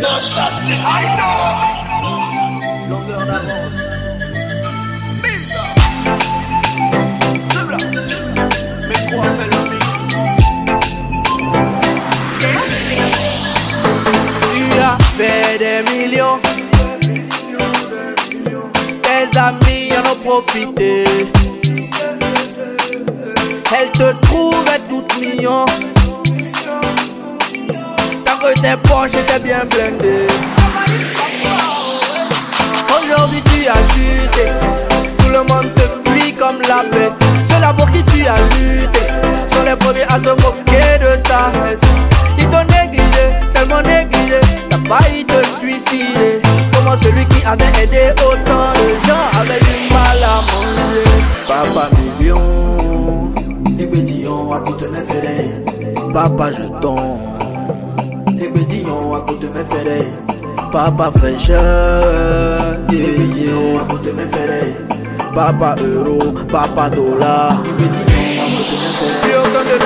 Non, chassé, I know. Longueur d'avance. Bimba. C'est blanc. Mais quoi fait le mix? Tu as fait des millions. Tes amis en ont profité. Elles te trouvaient toutes mignons. Que tes poches étaient bien blindées. Aujourd'hui tu as chuté. Tout le monde te fuit comme la peste. Ceux-là pour qui tu as lutté sont les premiers à se moquer de ta messe. Ils t'ont négligé, tellement négligé. T'as failli te suicider. Comment celui qui avait aidé autant de gens avait du mal à manger? Papa million, Ebédion à côté de mes ferrets. Papa jeton, Mes ferrets. Papa fraîcheur, Ebédion à côté ferrets. Papa euro, papa dollar, Ebédion à côté ferrets. Puis autant de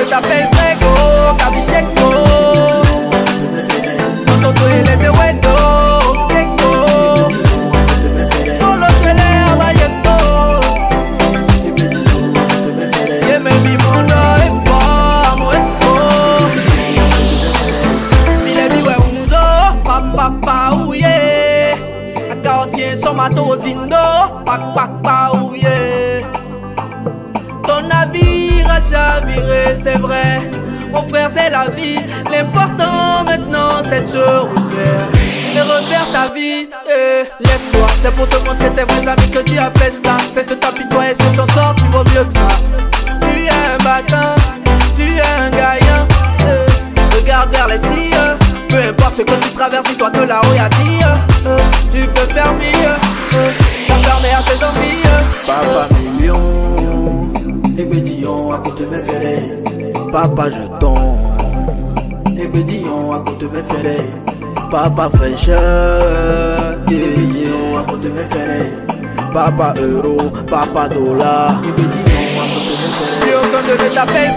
Akaosien son mato zindo, pa pa pa ouye. Ton navire a chaviré, c'est vrai. Mon frère c'est la vie, l'important maintenant c'est de se refaire. Et refaire ta vie, eh, lève-toi. C'est pour te montrer tes vrais amis que tu as fait ça. C'est ce t'apitoyer sur ton sort, tu vaux mieux que ça que tu traverses, dis-toi que là-haut y'a dire euh, Tu peux faire mieux. Euh, T'enfermer à ses envies. Papa million Ebédion à côté de mes ferrets Papa jeton Ebédion à côté de mes ferrets Papa fraîcheur. Ebédion à côté de mes ferrets Papa euro, papa dollar. Ebédion à côté de mes ferrets Puis autant de t'appeler